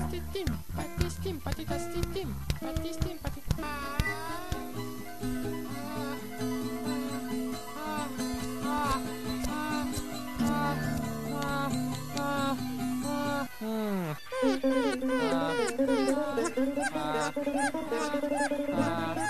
Patitim, patistim, patitastitim, ah, ah, Ah.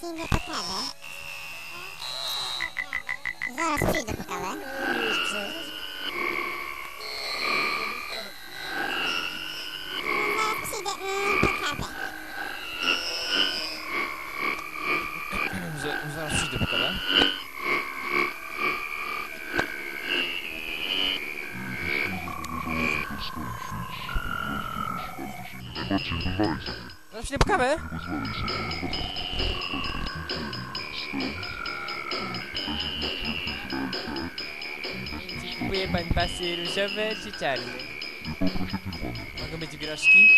Size pokażę. Zaraz przyjdę pokażę. Zaraz przyjdę po kawę. Kupuje pan pasy różowe czy czarne? Mogą być groszki?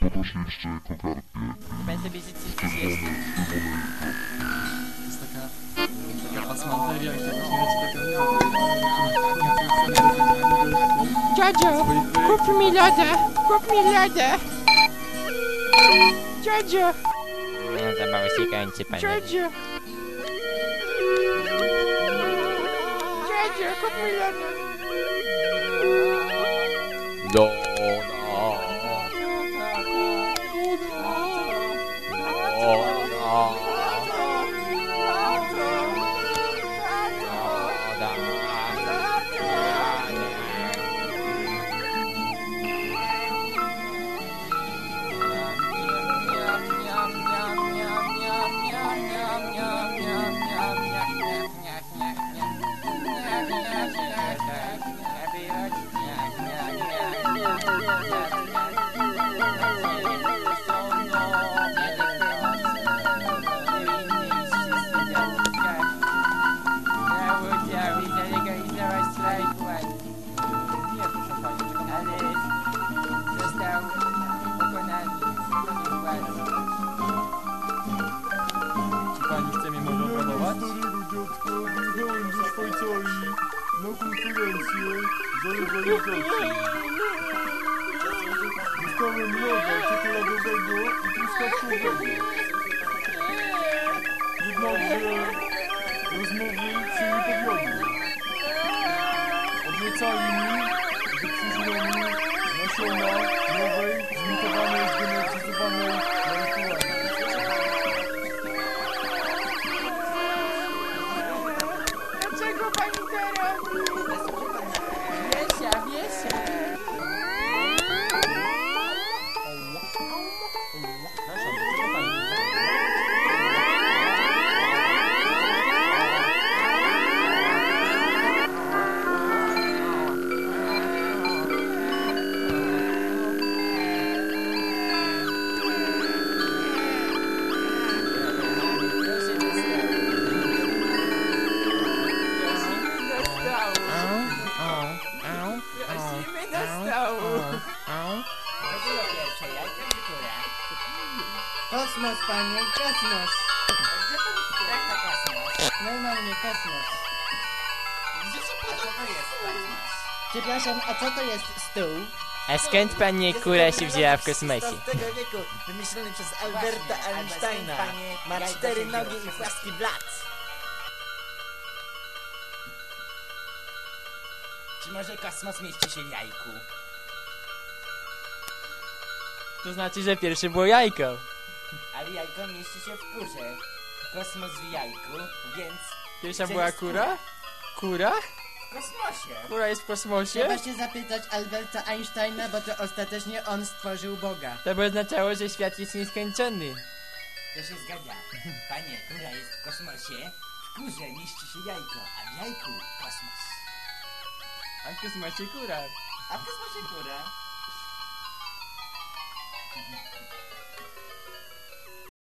Poproszę jeszcze kokardkę. Pan sobie życzy coś jeszcze. To jest taka, taka pasmanteria, gdzie właśnie wiecie, taka... Giorgio, kup mi lody, kup mi lody. Giorgio. No, za mały siekający panie. Giorgio. Giorgio, kup mi Wyjechałem ze Szwajcarii na konferencję zarezerwowacji. Dostałem loda czekoladowego i truskawkowego. Jednakże rozmowy się nie powiodły. Obiecali mi, że przyślą mi nasiona nowej, zmutowanej, zgenetyzowanej pani to Kosmos, panie, kosmos. Normalnie kosmos. Przepraszam, a co to jest stół? A skąd pani kura się wzięła w kosmosie? XIX wieku, wymyślony przez Alberta Einsteina. Ma cztery nogi i płaski blat. Czy może kosmos mieści się w jajku? To znaczy, że pierwsze było jajko. Ale jajko mieści się w kurze. Kosmos w jajku, więc Pierwsza Gdzie była kura? Kura? w kosmosie. Kura jest w kosmosie? Trzeba się zapytać Alberta Einsteina, bo to ostatecznie on stworzył Boga. To by oznaczało, że świat jest nieskończony. To się zgadza. Panie, kura jest w kosmosie, w kurze mieści się jajko, a w jajku kosmos. A w kosmosie kura. A w kosmosie kura.